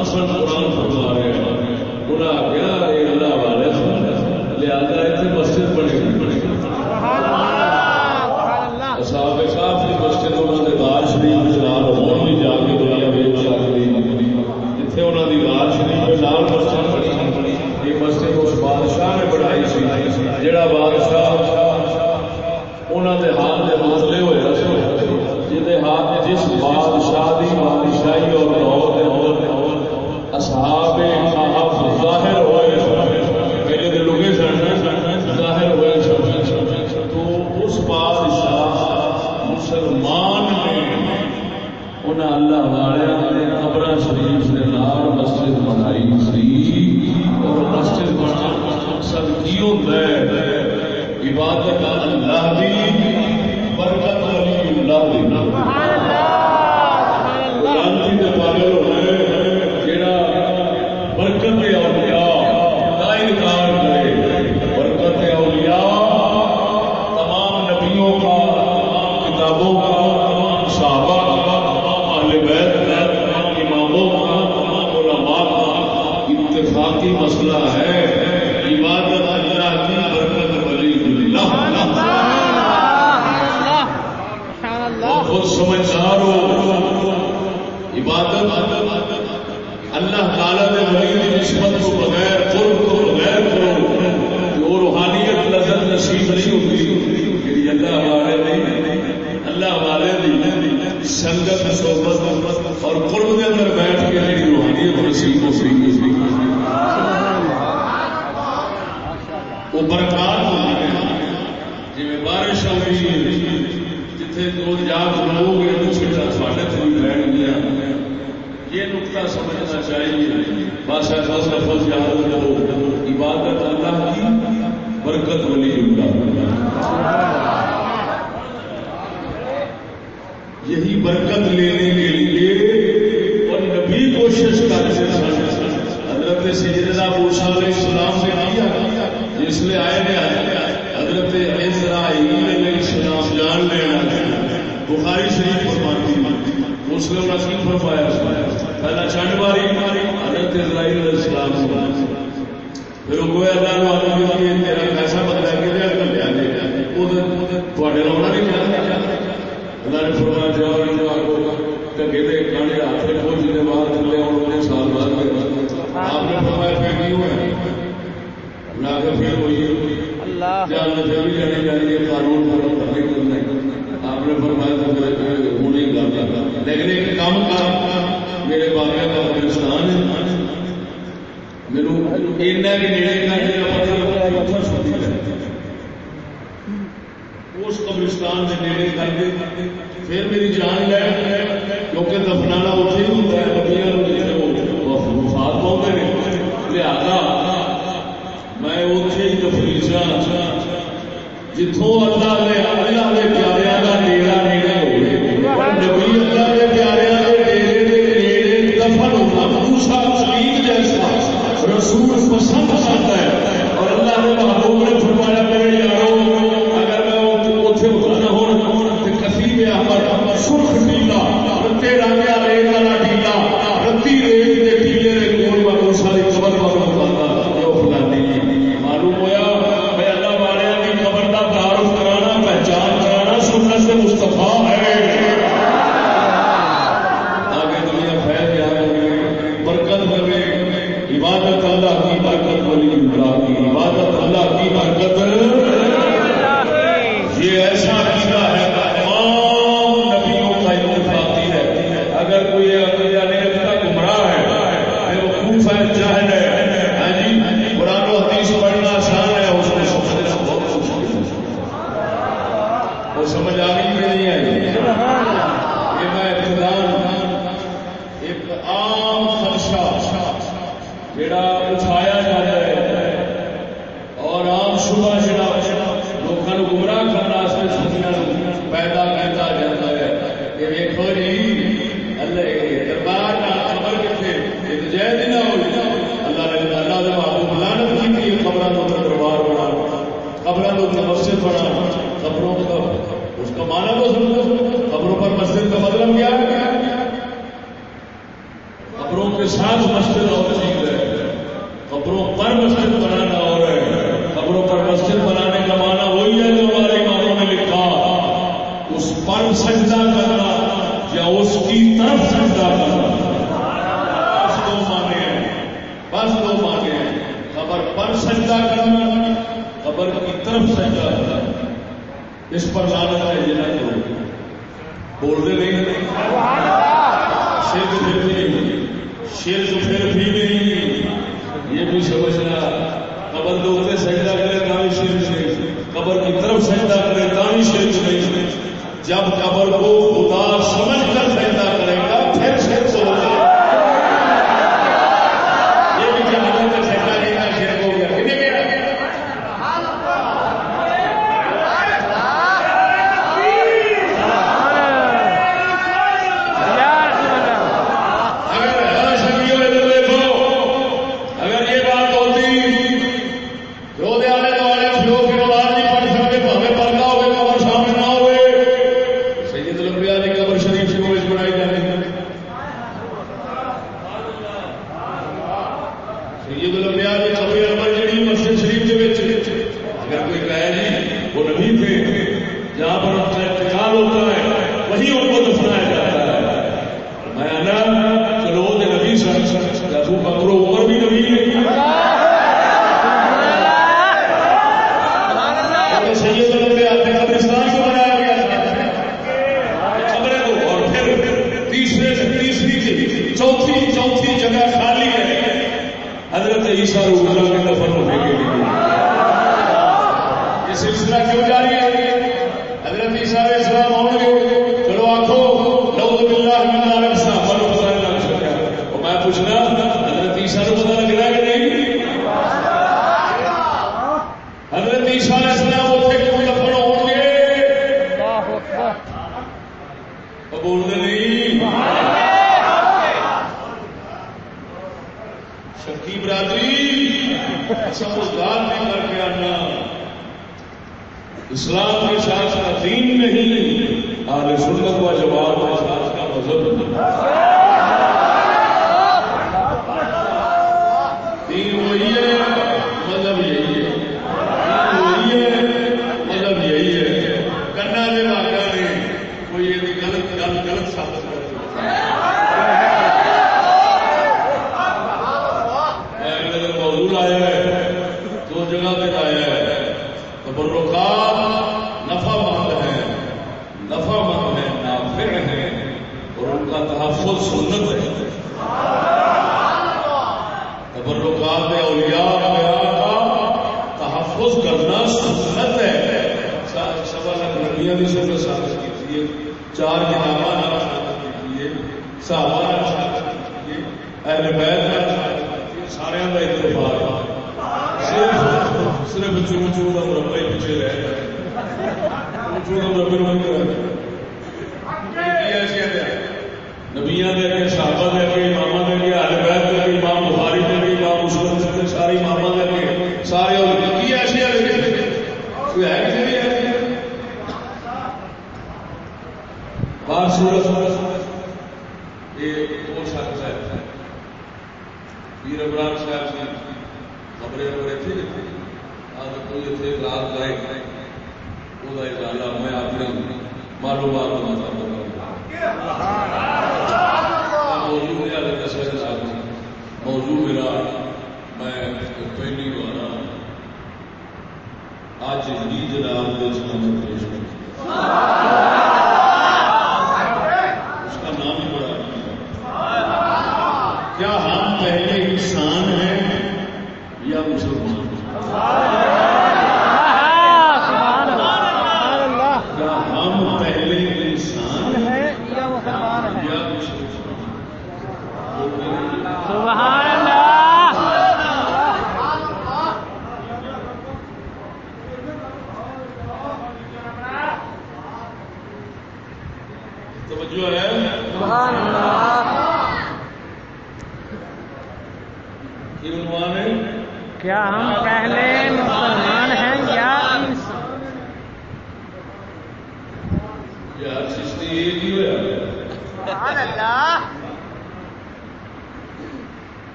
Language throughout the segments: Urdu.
مسلمان اہل سنت و جماعت کا مذہب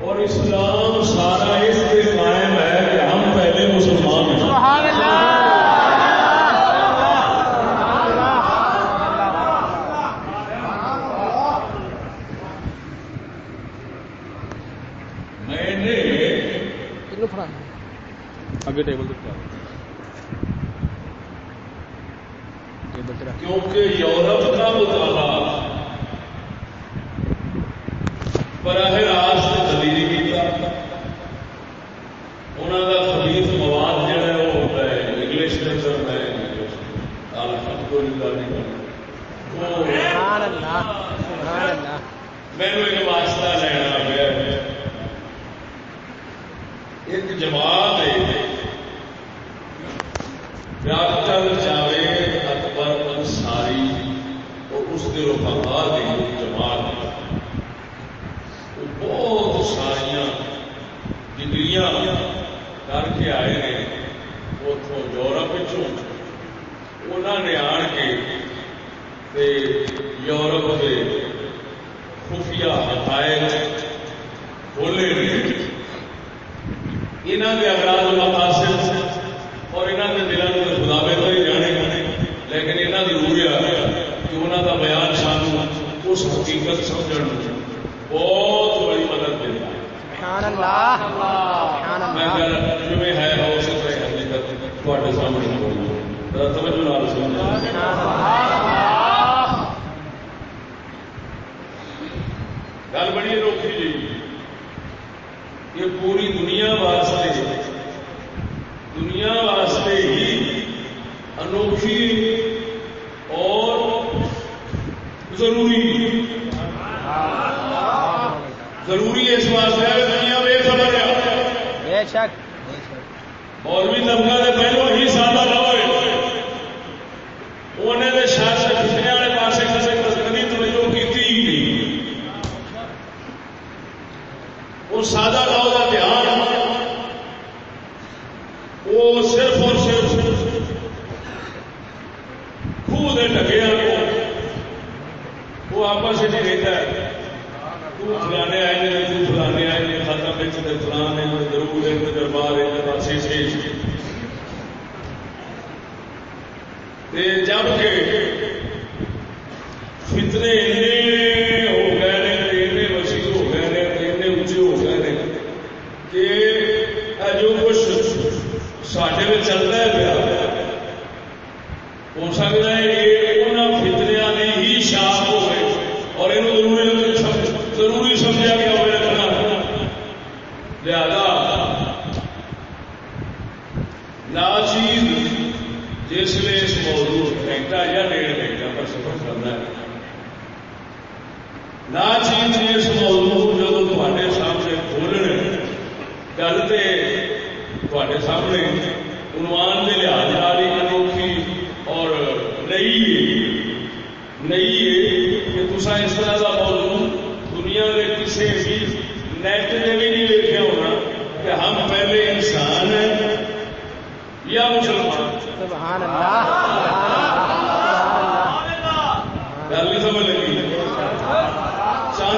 اور اسلام سارا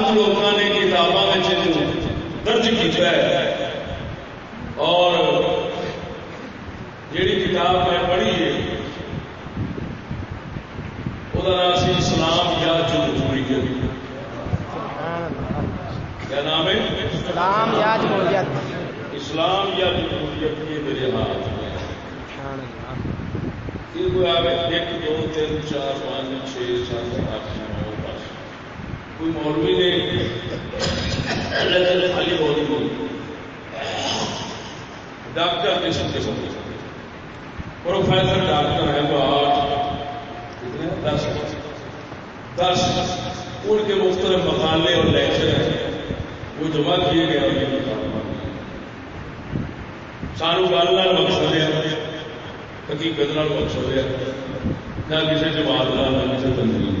لوگوں نے کتابوں ਕਿਤਾਬਾਂ ਵਿੱਚ درج کیا ਹੈ ਔਰ ਜਿਹੜੀ ਕਿਤਾਬ ਮੈਂ ਪੜ੍ਹੀ ਹੈ ਉਹਦਾ ਨਾਮ ਸੀ ਇਸਲਾਮ کیا نام ہے؟ اسلام یا جمہوریت۔ اسلام یا جمہوریت یہ میرے ہاتھ میں کوئی ایک دو تین چار پانچ چھ سات آٹھ کوئی مولوی نے لیکن خالی بولی بولی ڈاکٹر نے سب کے سب پروفیسر ڈاکٹر ہے وہ آٹھ کتنے؟ دس۔ دس۔ ان کے مختلف مقالے اور لیکچر ہیں۔ وہ جمع کیے گئے اور یہ مقابلہ سانو گل مقصد ہے۔ حقیقت مقصد ہے۔ نہ کسی جماعت نہ کسی تنظیم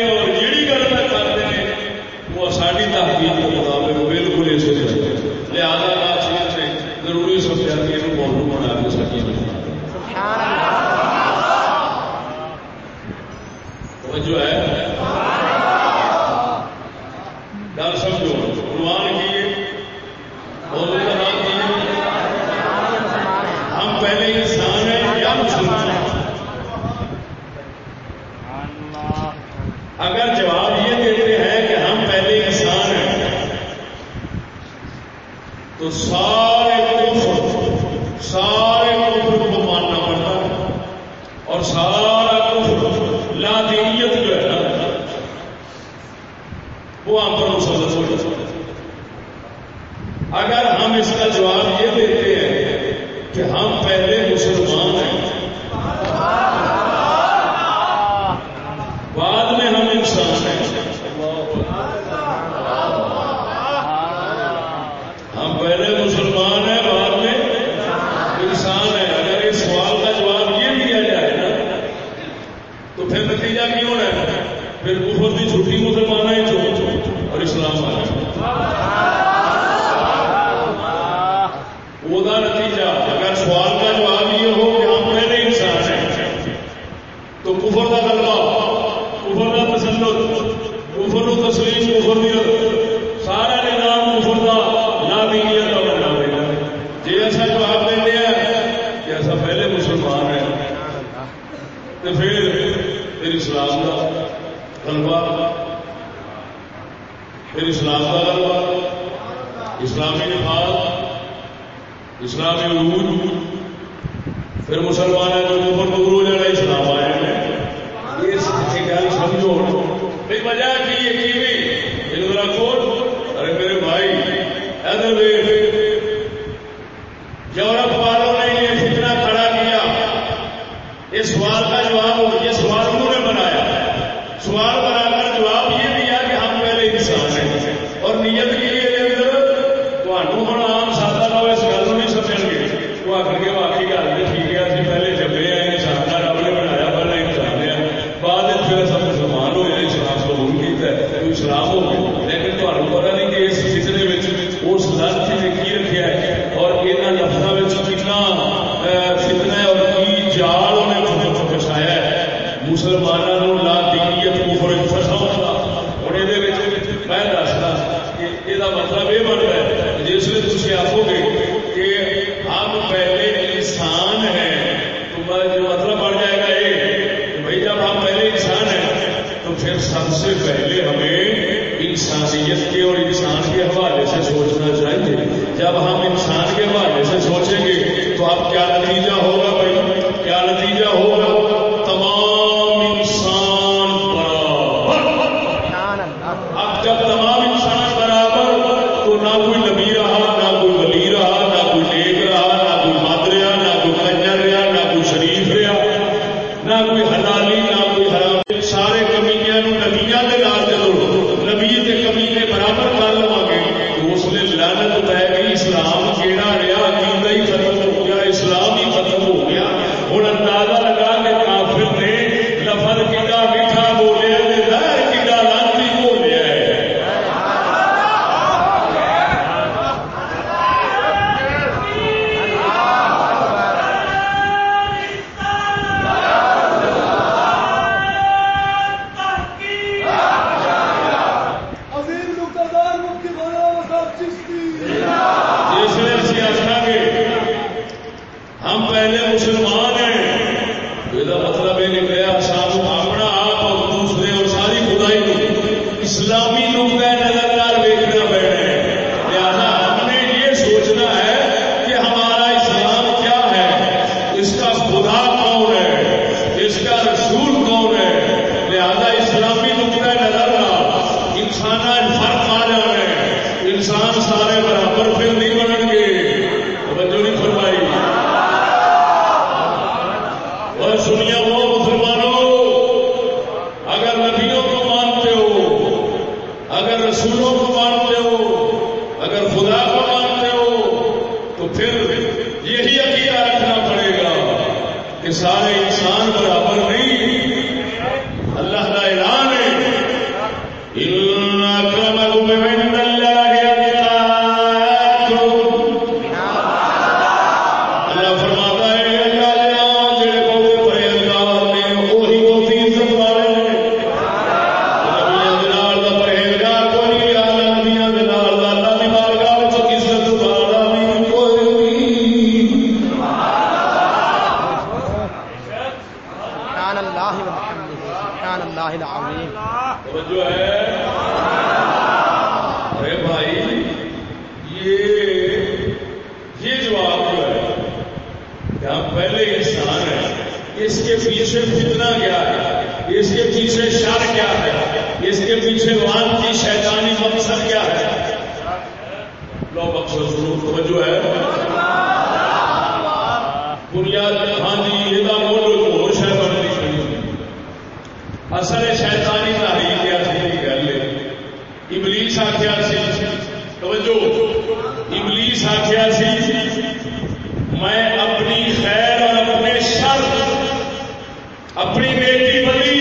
اپنی بیٹی بلی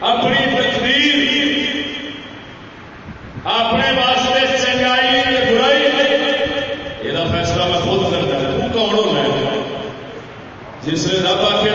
اپنی اپنے واسطے چنگائی برائی یہ فیصلہ میں خود کرتا ہے، تو کون ہو جس نے رب آ کے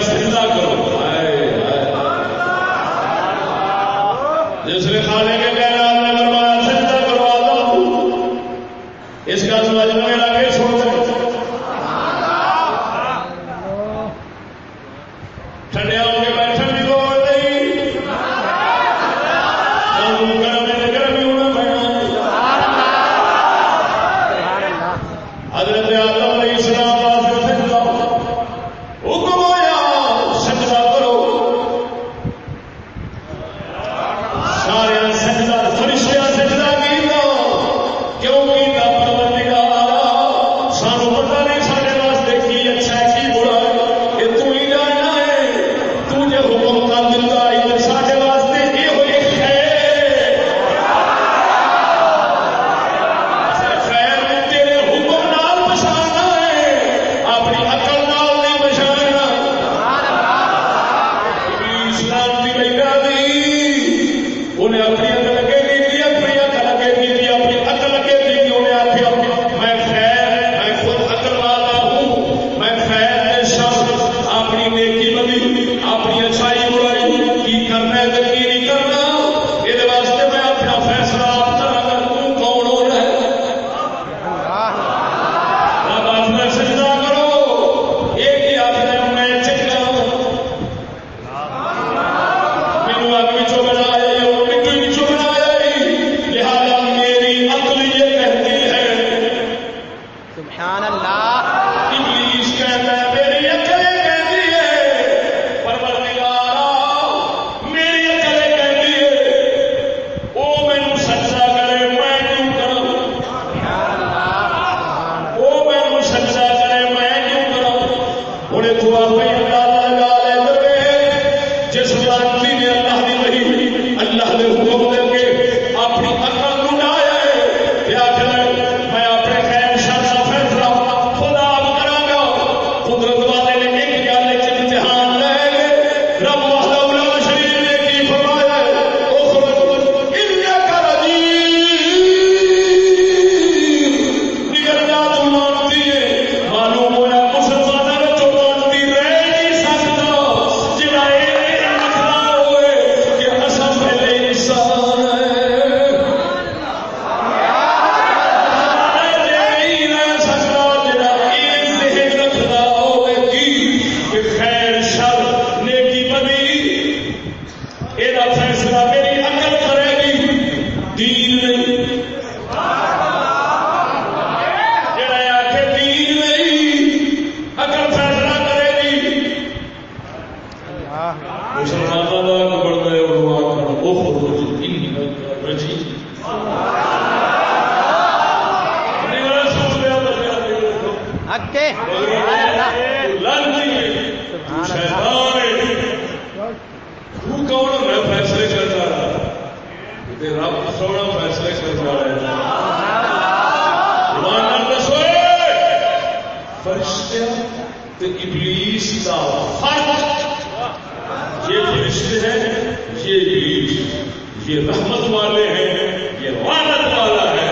تو ابلیس کا فرق یہ فرشتے ہیں یہ ابلیس یہ رحمت والے ہیں یہ رحمت والا ہے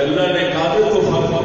اللہ نے کہا تو فرق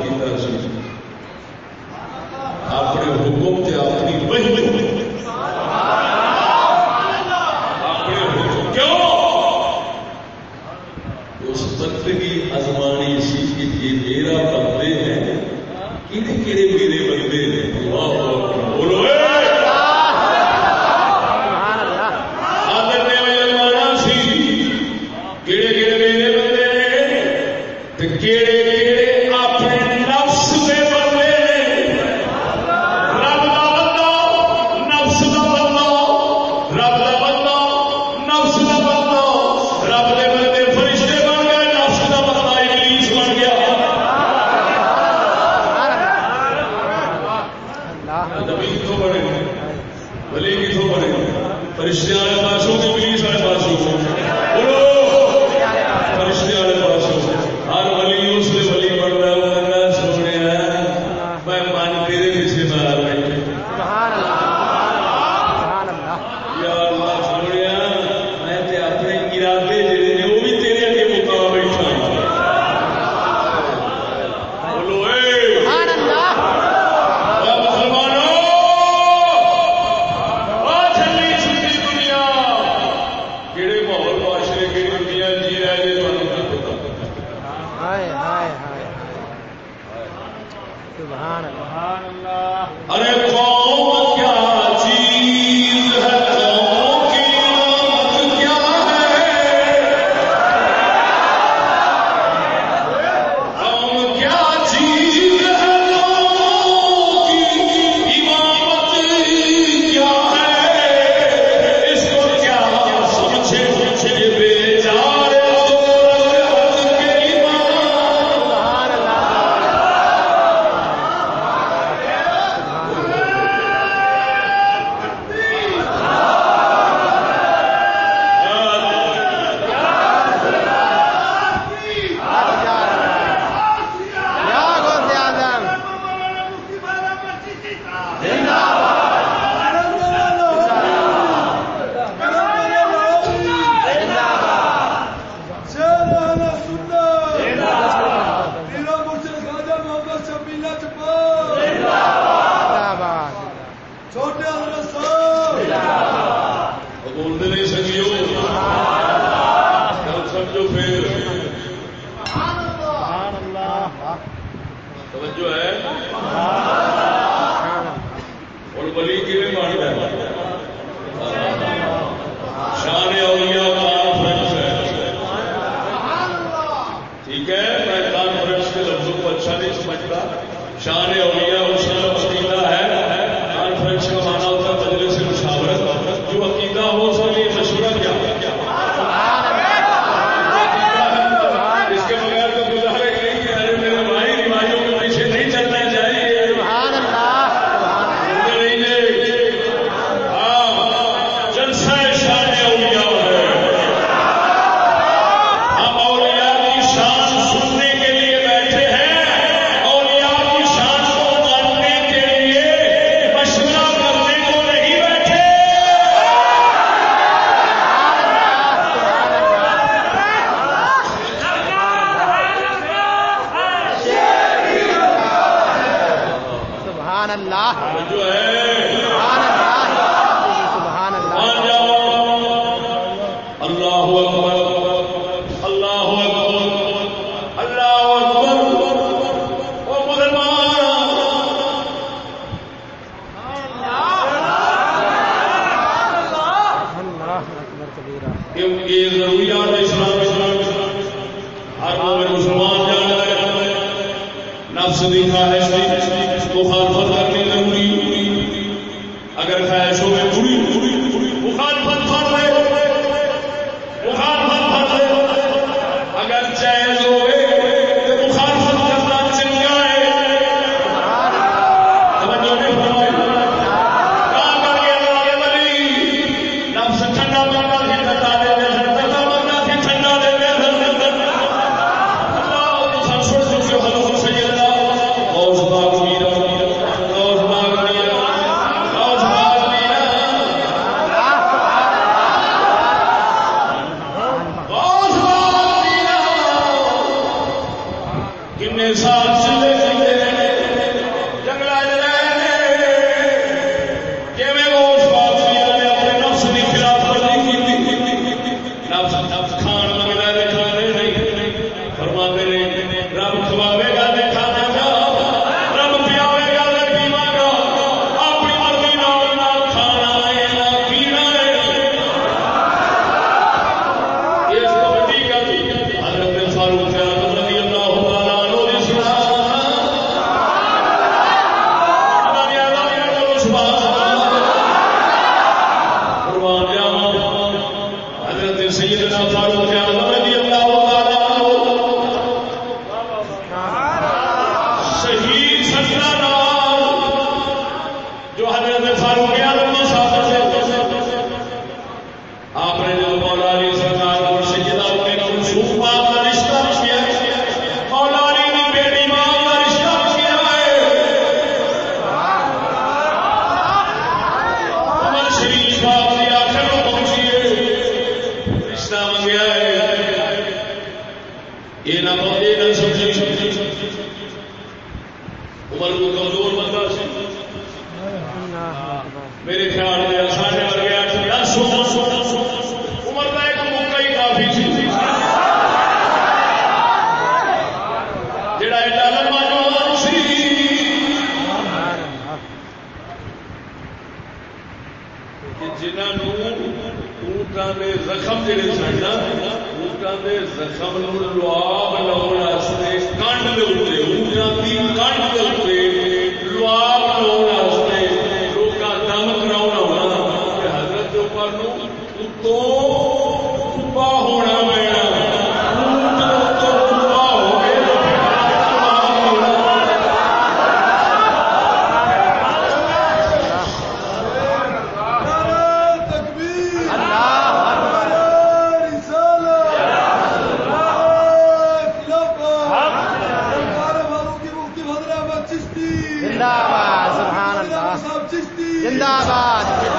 真大吧！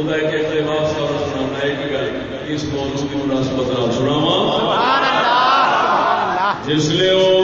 وہ ایک اقتباس سارا سنانا ہے کہ گل اس موضوع کی مناسبت سناواں۔ جس لیے وہ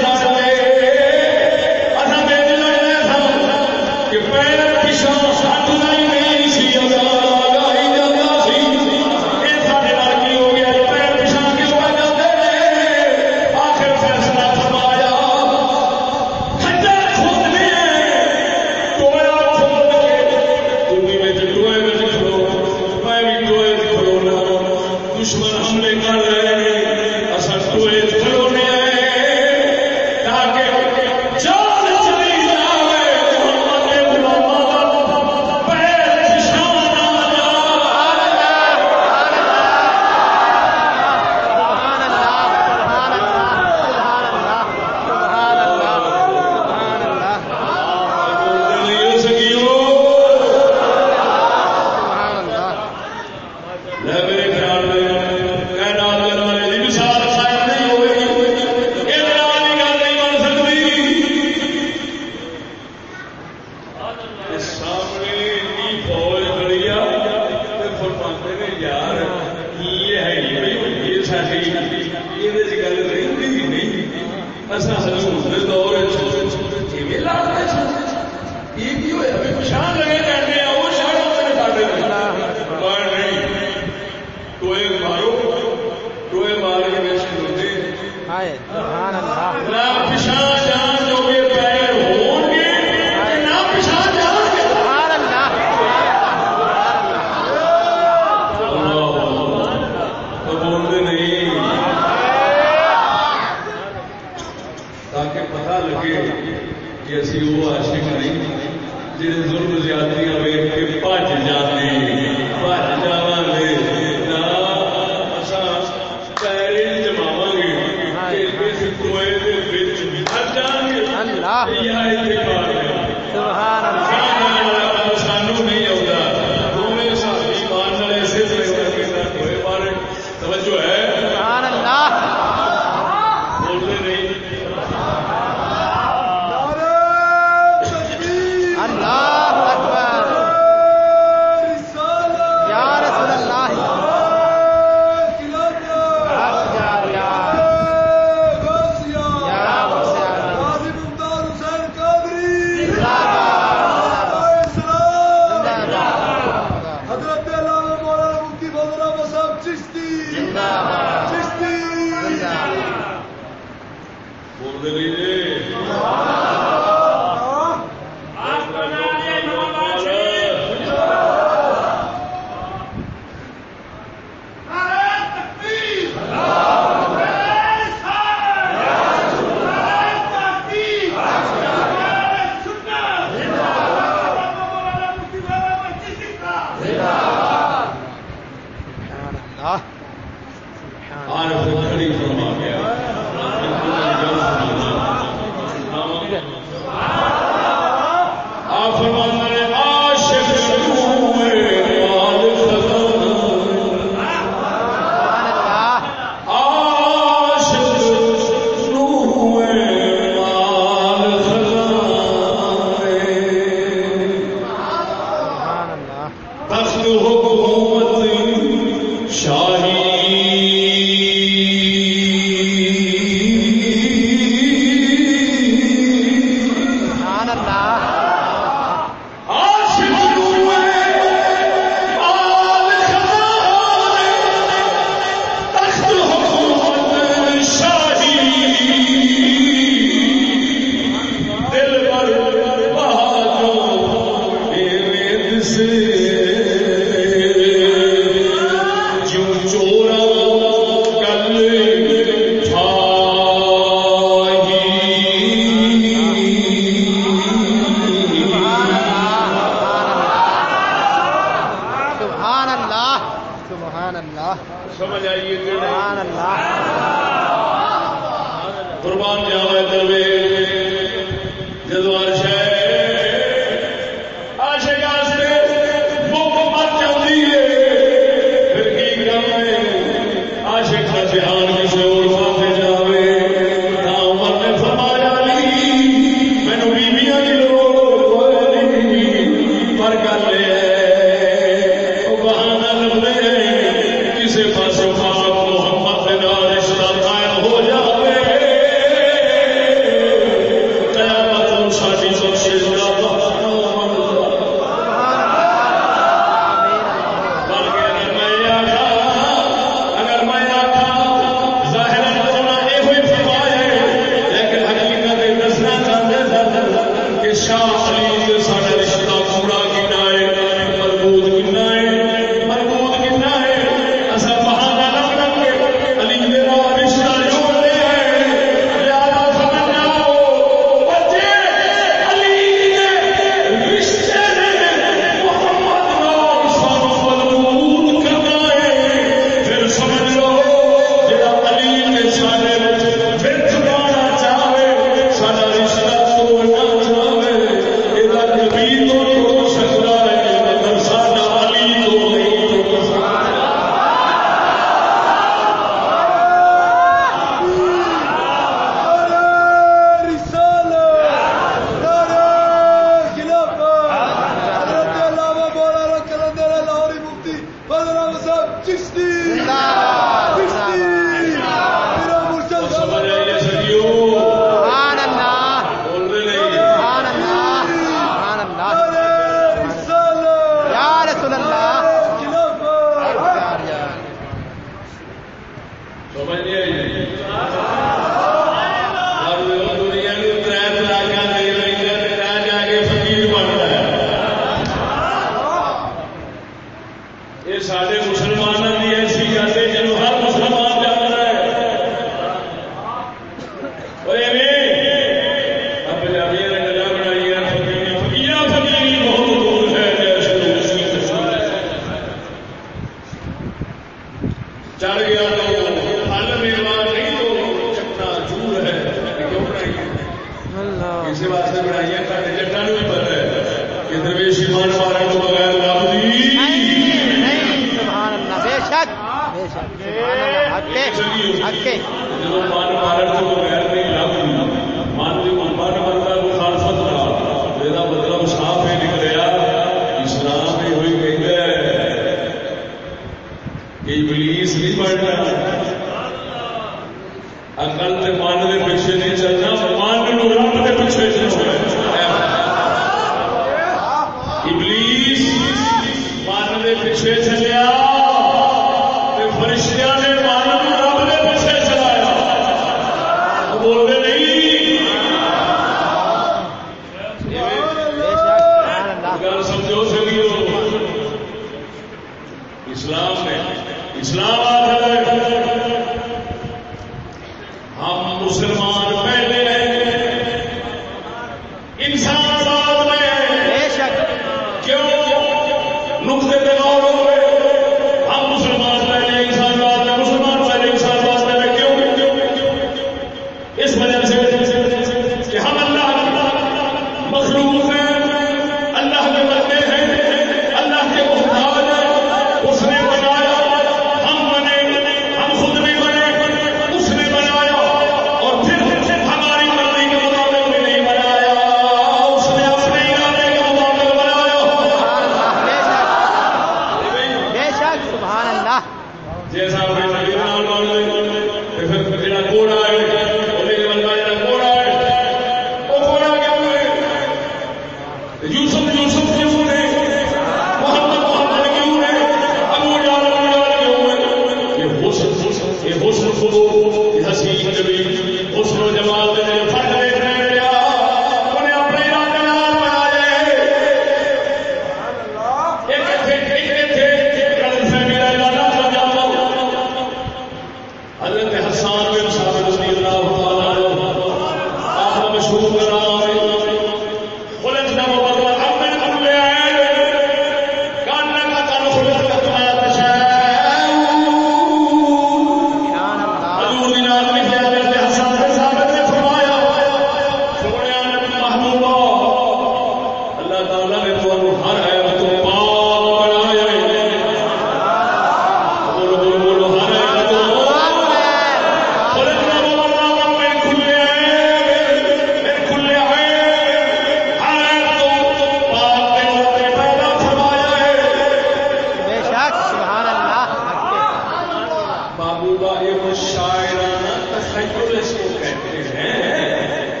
سائیکل کہتے ہیں،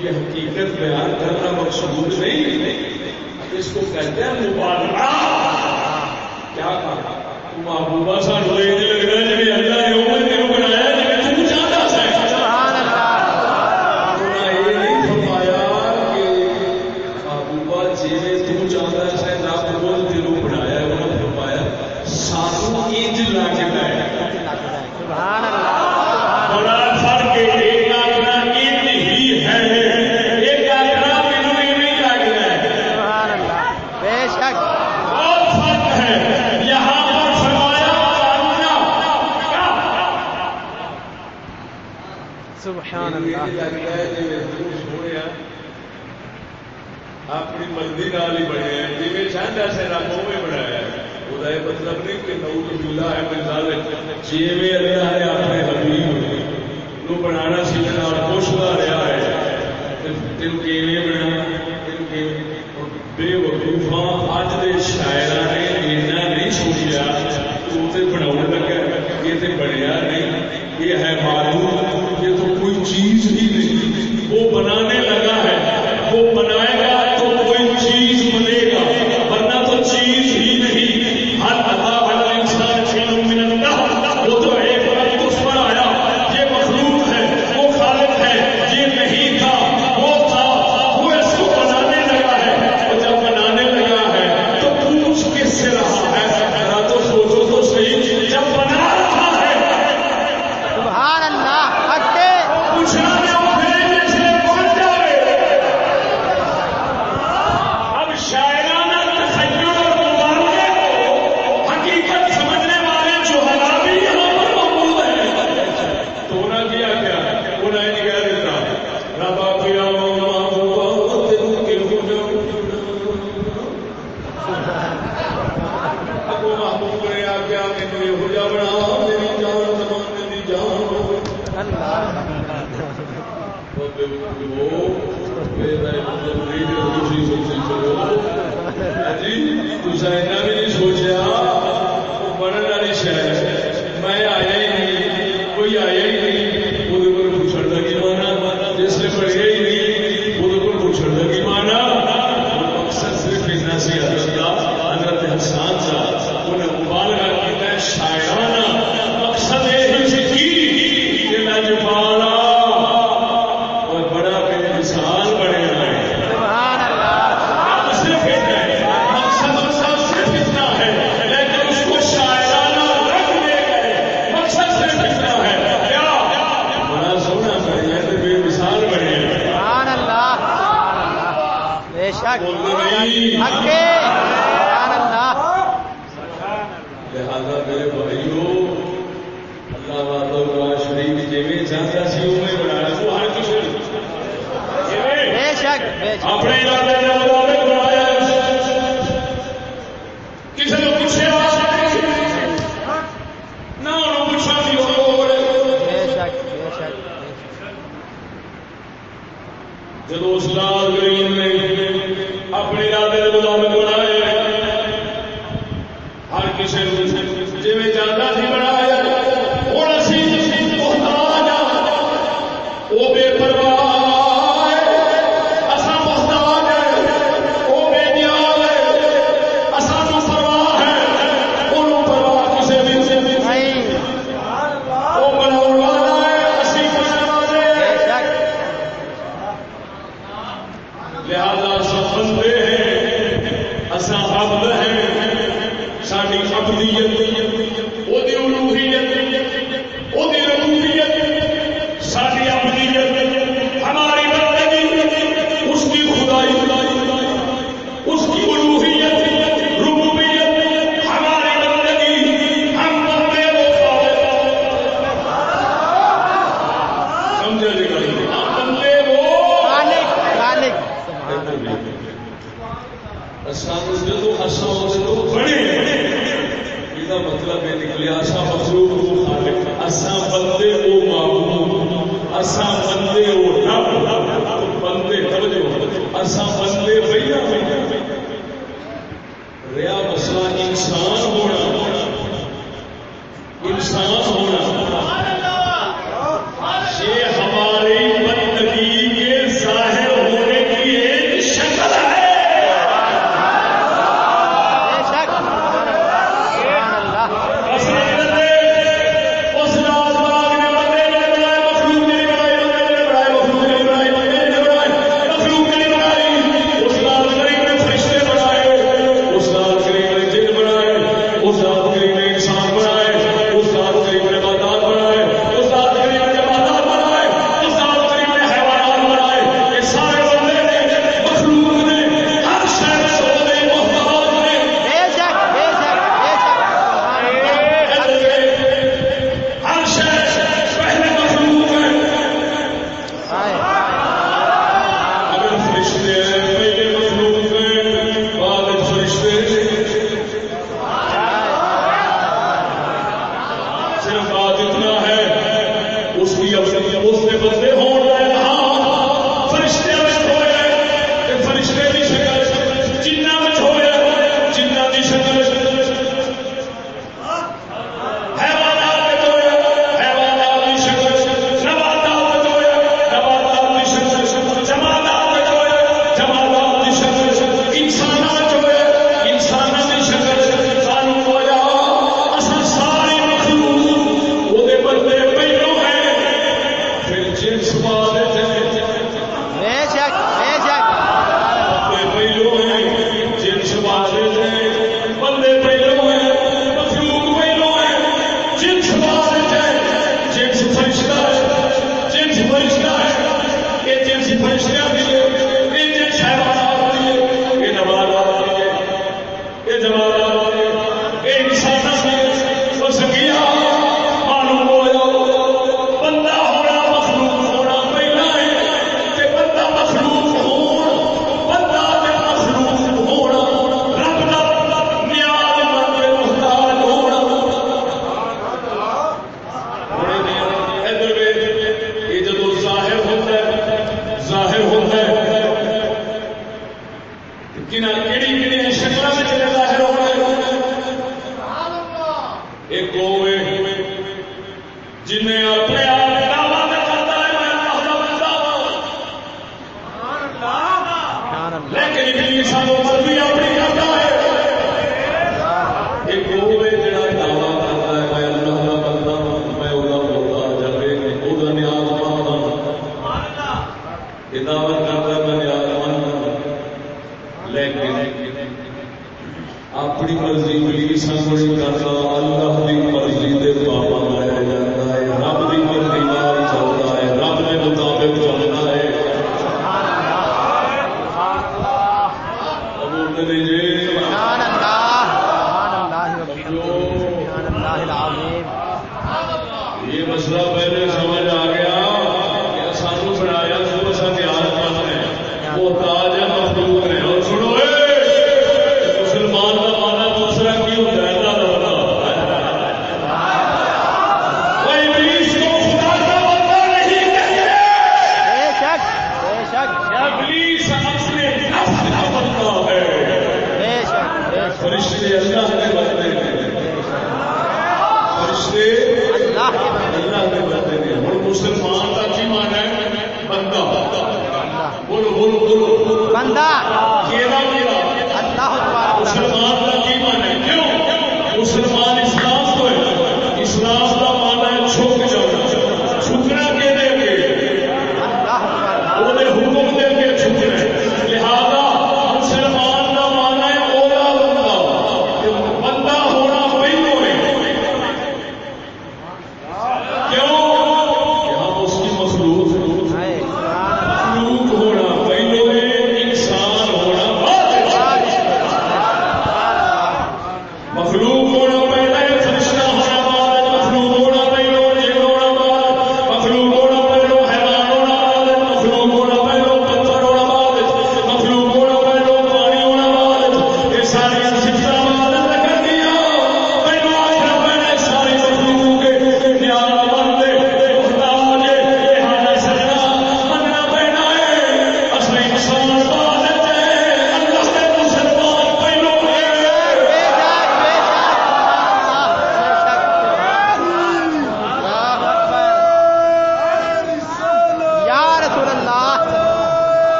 یہ حقیقت بیان کرنا مقصود نہیں۔ اس کو کہتے ہیں مبالغہ۔ کیا کہا؟ محبوبہ سانو لگ رہا ہے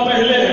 پہلے۔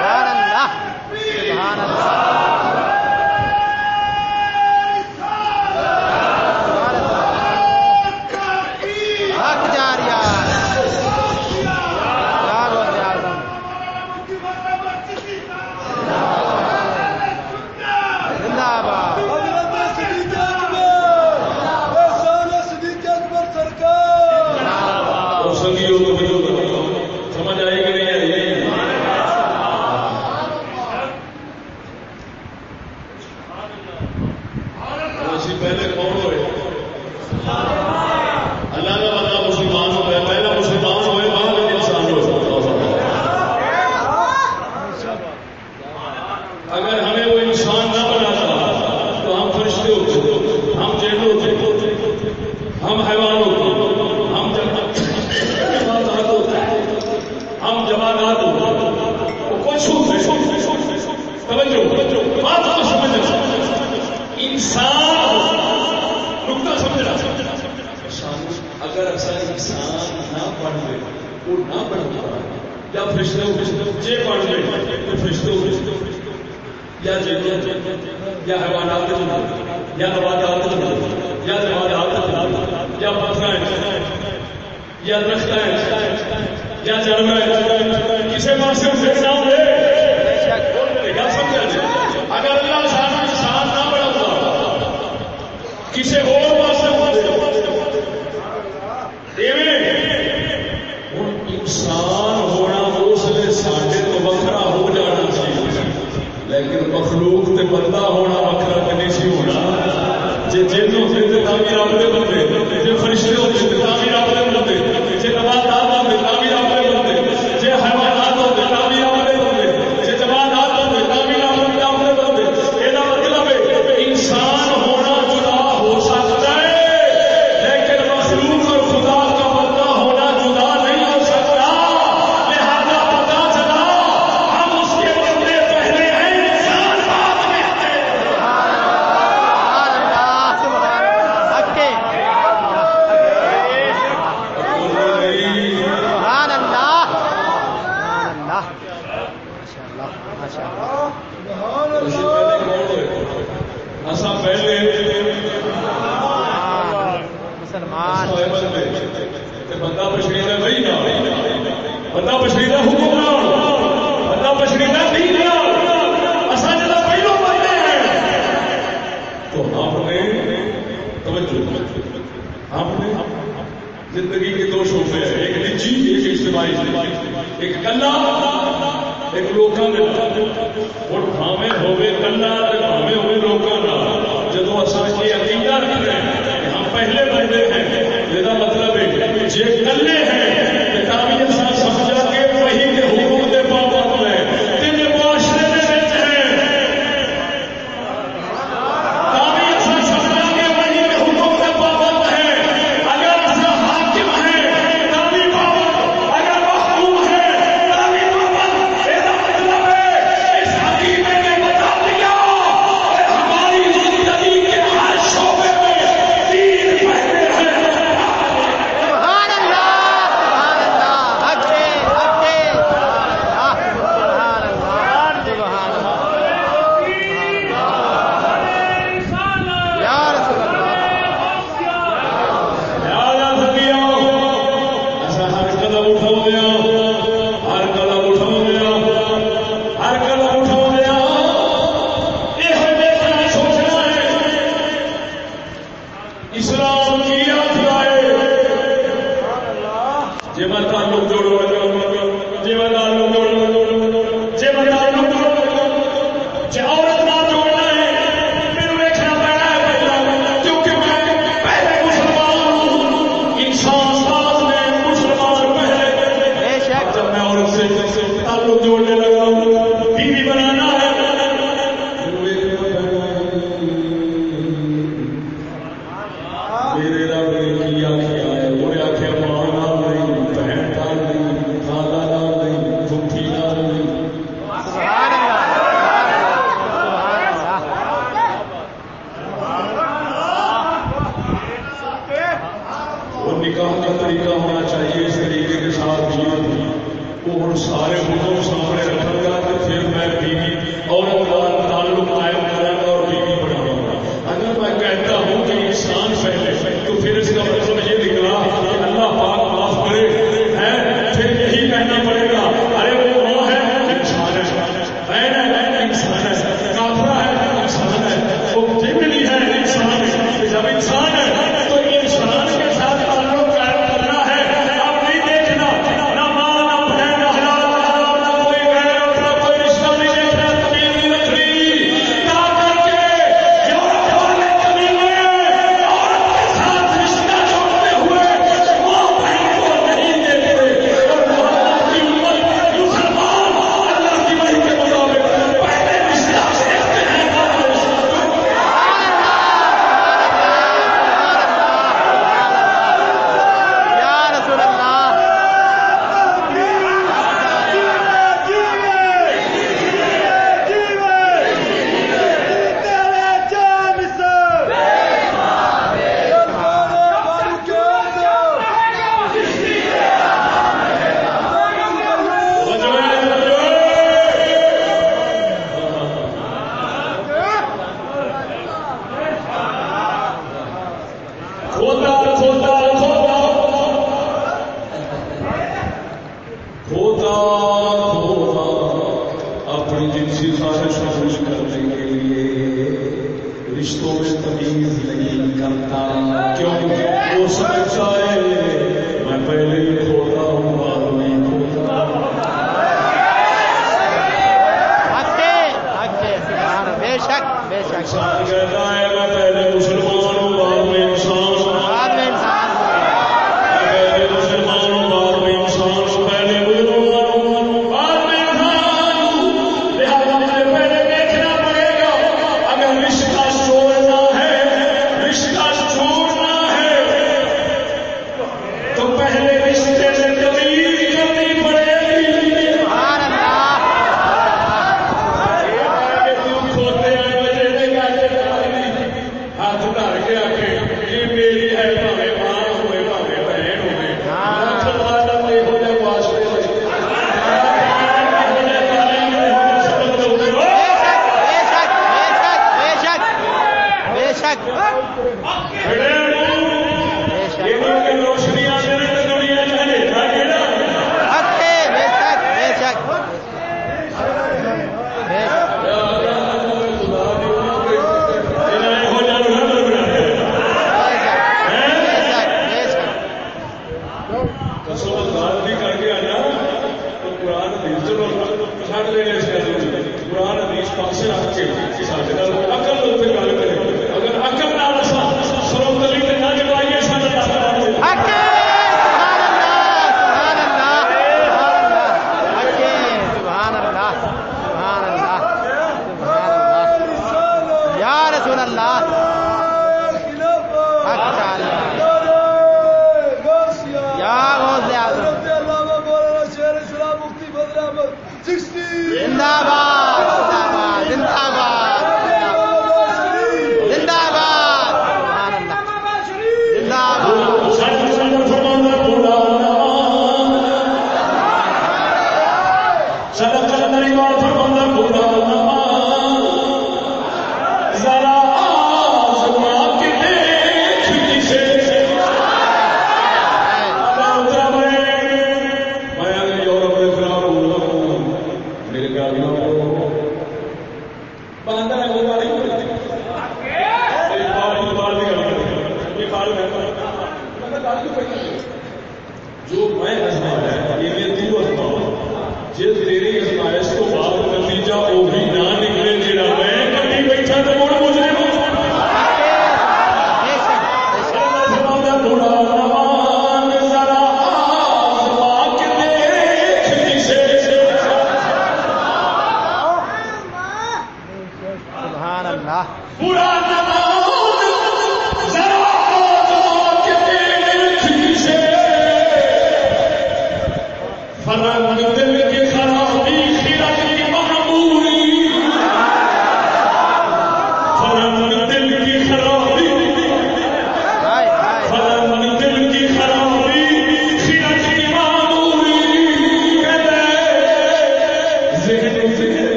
سبحان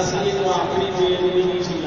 سادہ سی تو اپنی جیل میں نہیں سی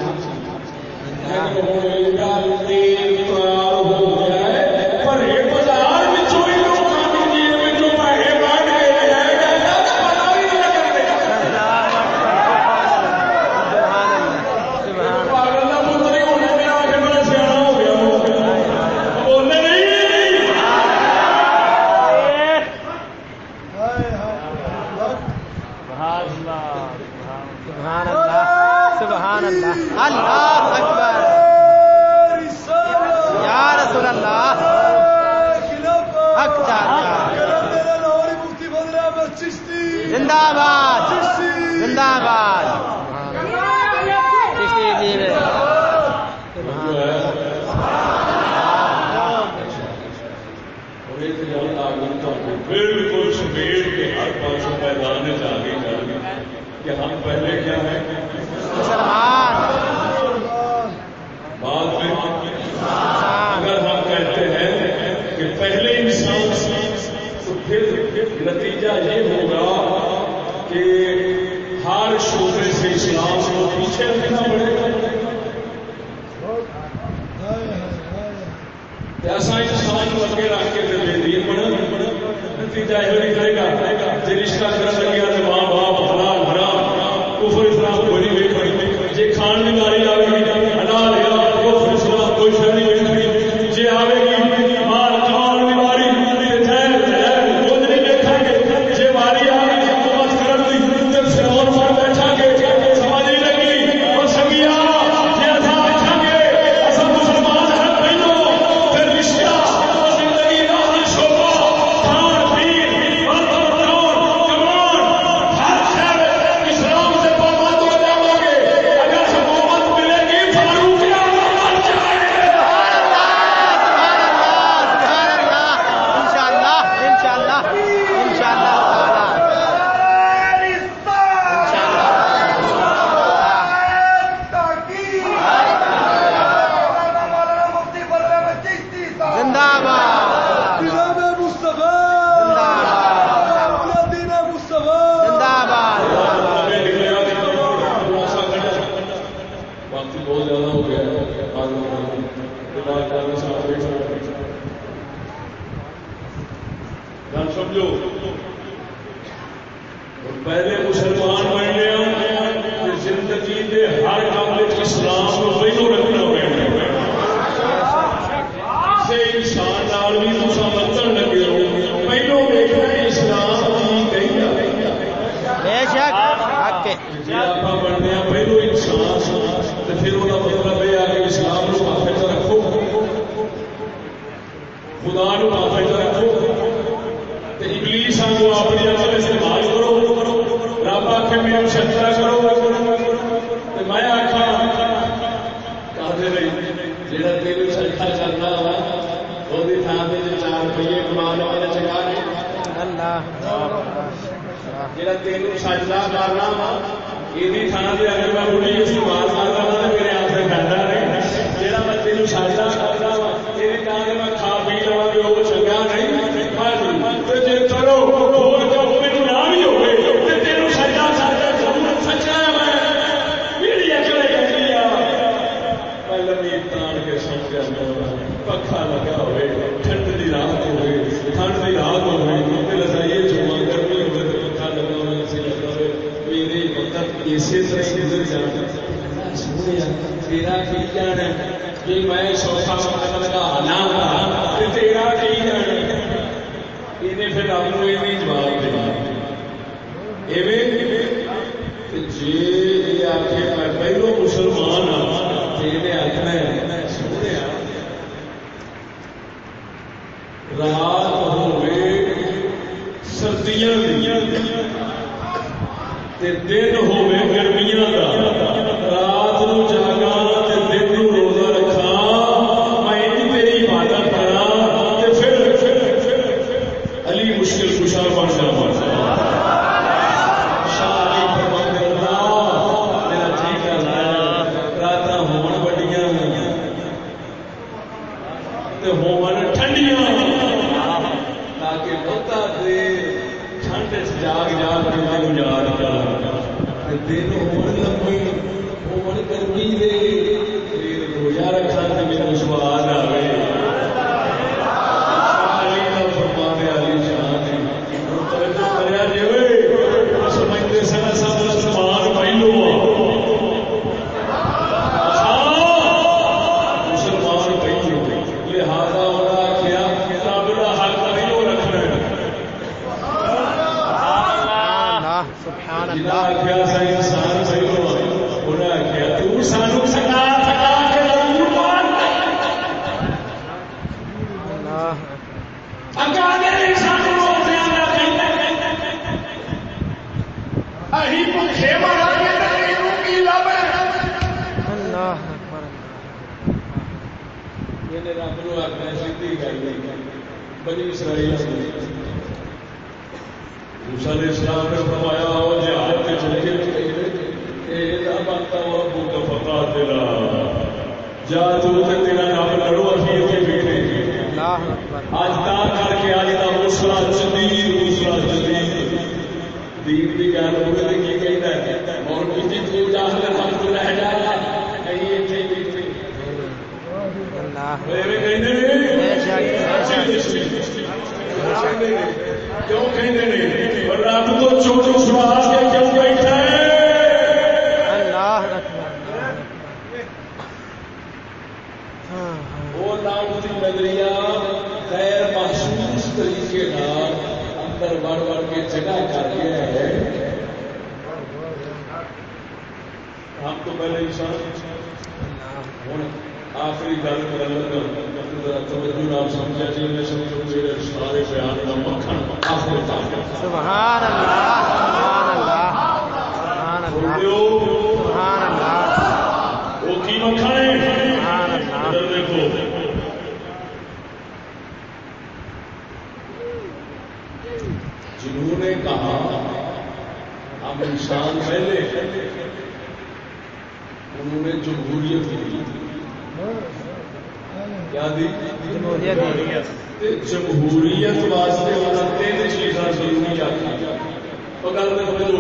گل میں سمجھو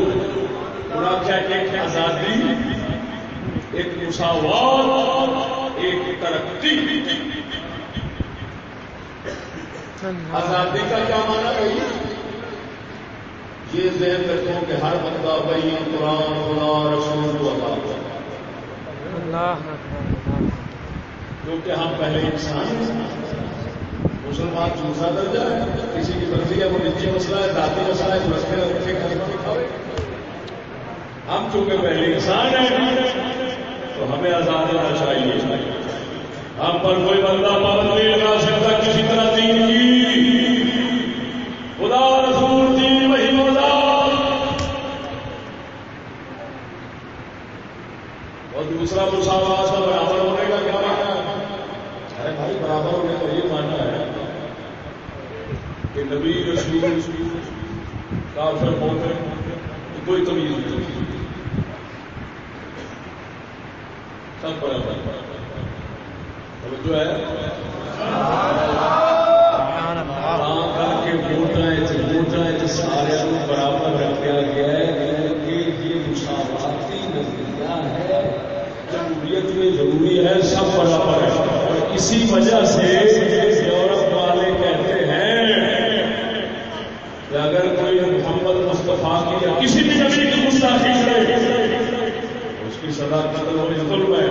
انہوں نے ایک آزادی ایک مساوات ایک ترقی۔ آزادی کا کیا مانا بھائی؟ یہ ذہن رکھوں کہ ہر بندہ بھائی قرآن خدا رسول کو آزاد کرے۔ اللہ ہم پہلے انسان مسلمان چوسا درجہ ہے کسی کی مرضی ہے وہ نیچے مسئلہ ہے، ذاتی مسئلہ ہے رکھے ہم چونکہ پہلے انسان ہیں، تو ہمیں آزاد ہونا چاہیے۔ ہم پر کوئی بندہ پابندی لگا سکتا کسی طرح دین کی۔ خدا رسول دین وہی مولا۔ اور دوسرا مساوات اور نبی رسول کافر موت کوئی کمی نہیں سب برابر جو ووٹر سارے برابر رکھا گیا ہے یہ نظریہ ہے؟ جمہوریت میں ضروری ہے، سب برابر ہے اور اسی وجہ سے کسی بھی نبی کی گستاخی کرے اس کی سزا قتل ہونے ظلم ہے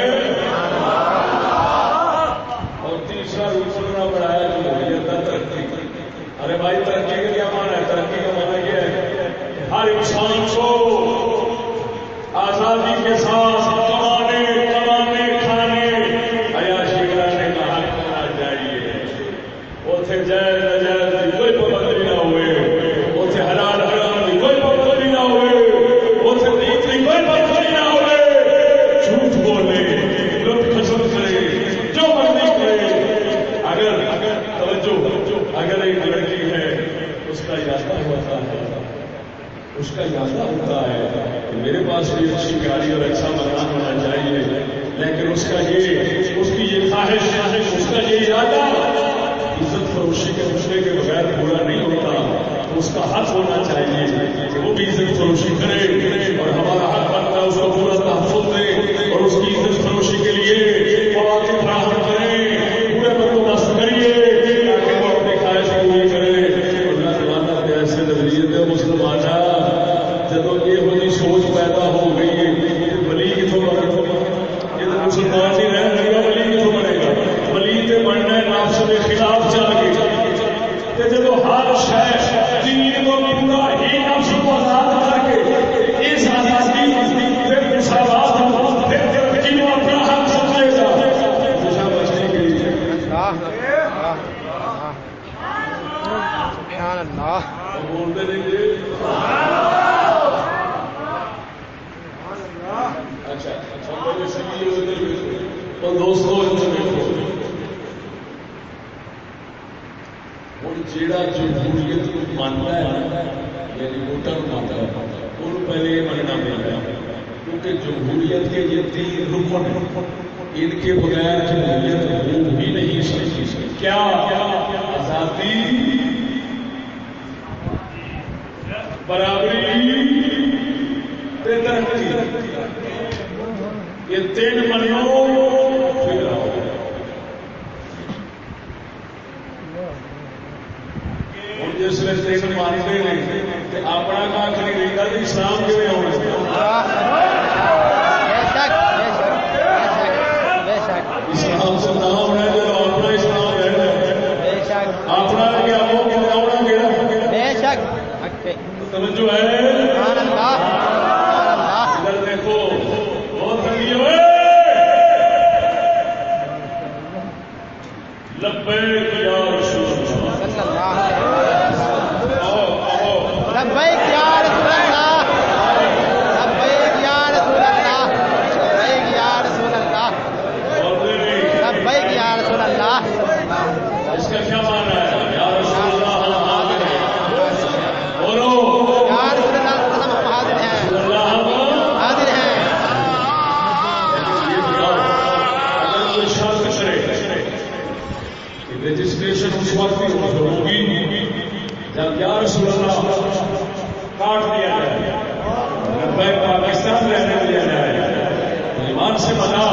سے بنا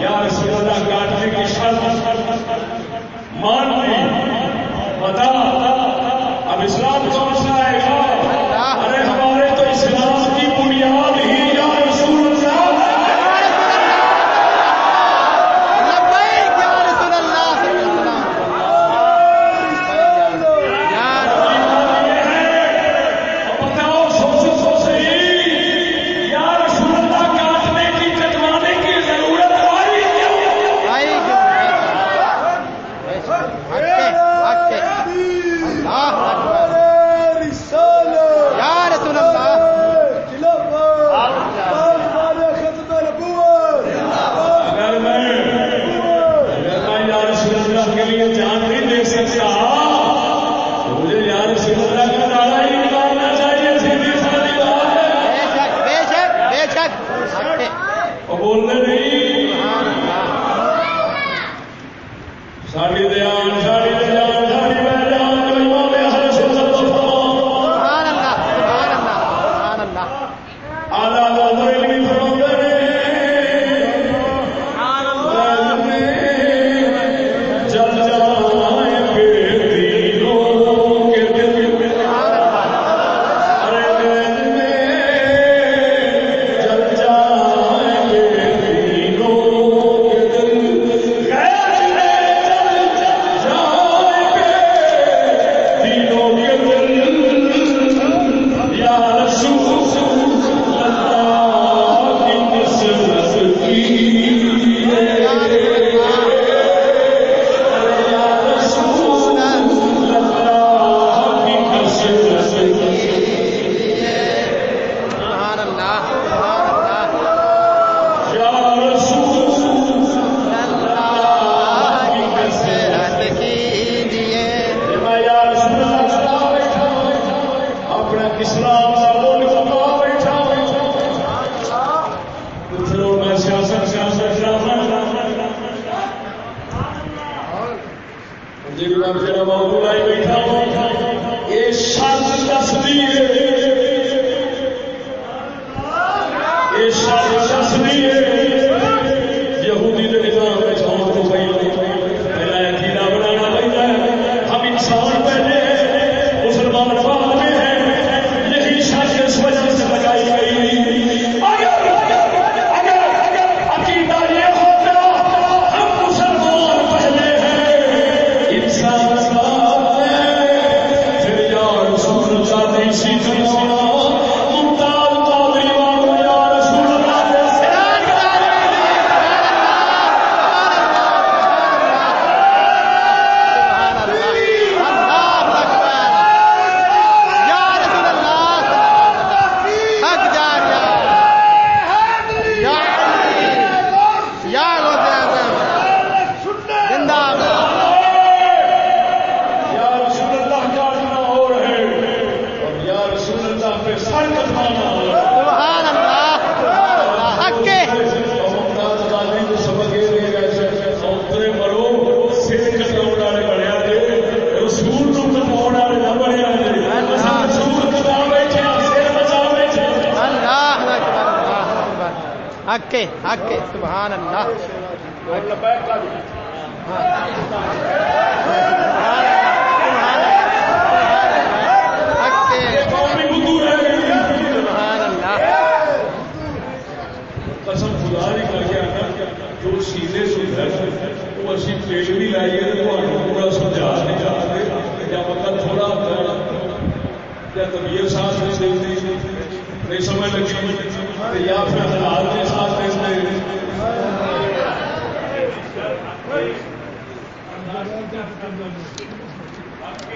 یا رسول اللہ کاٹنے کی شرط مان لی بتا۔ حق کے سبحان اللہ خدا نہیں کر کے آنا جو وہ اسی پیش بھی لائیے پورا سمجھا نہیں جاتے یا وقت تھوڑا ہوتا ہے یا طبیعت ساتھ نہیں نہیں سمجھ لگی یا پھر حالات کے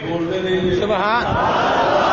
بولتے نہیں سبحان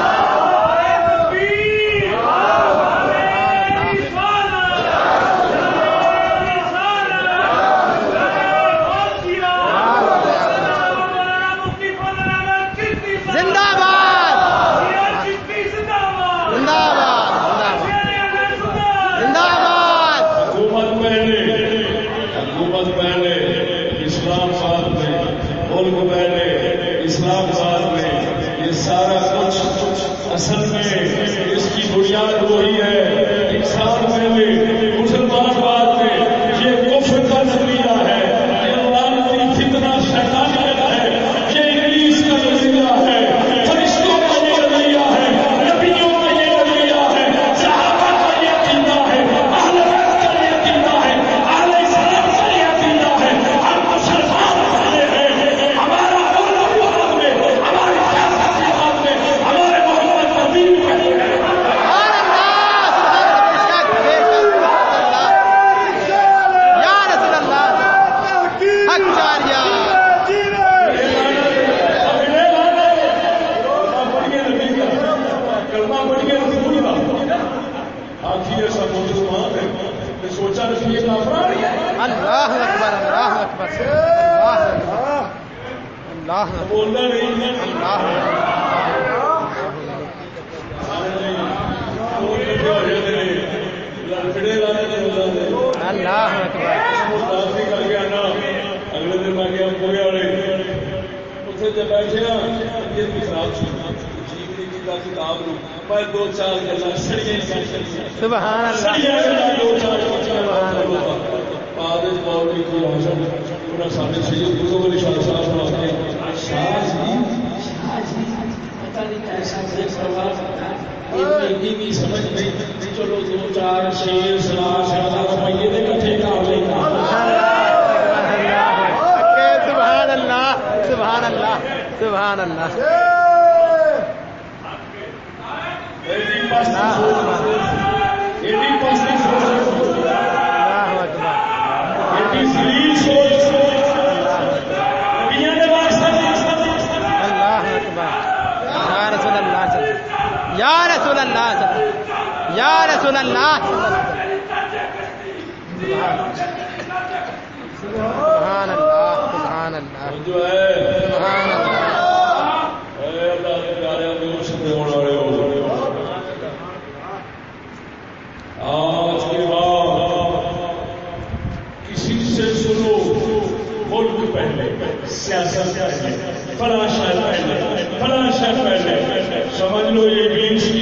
سے پہلے سمجھ لو یہ بیس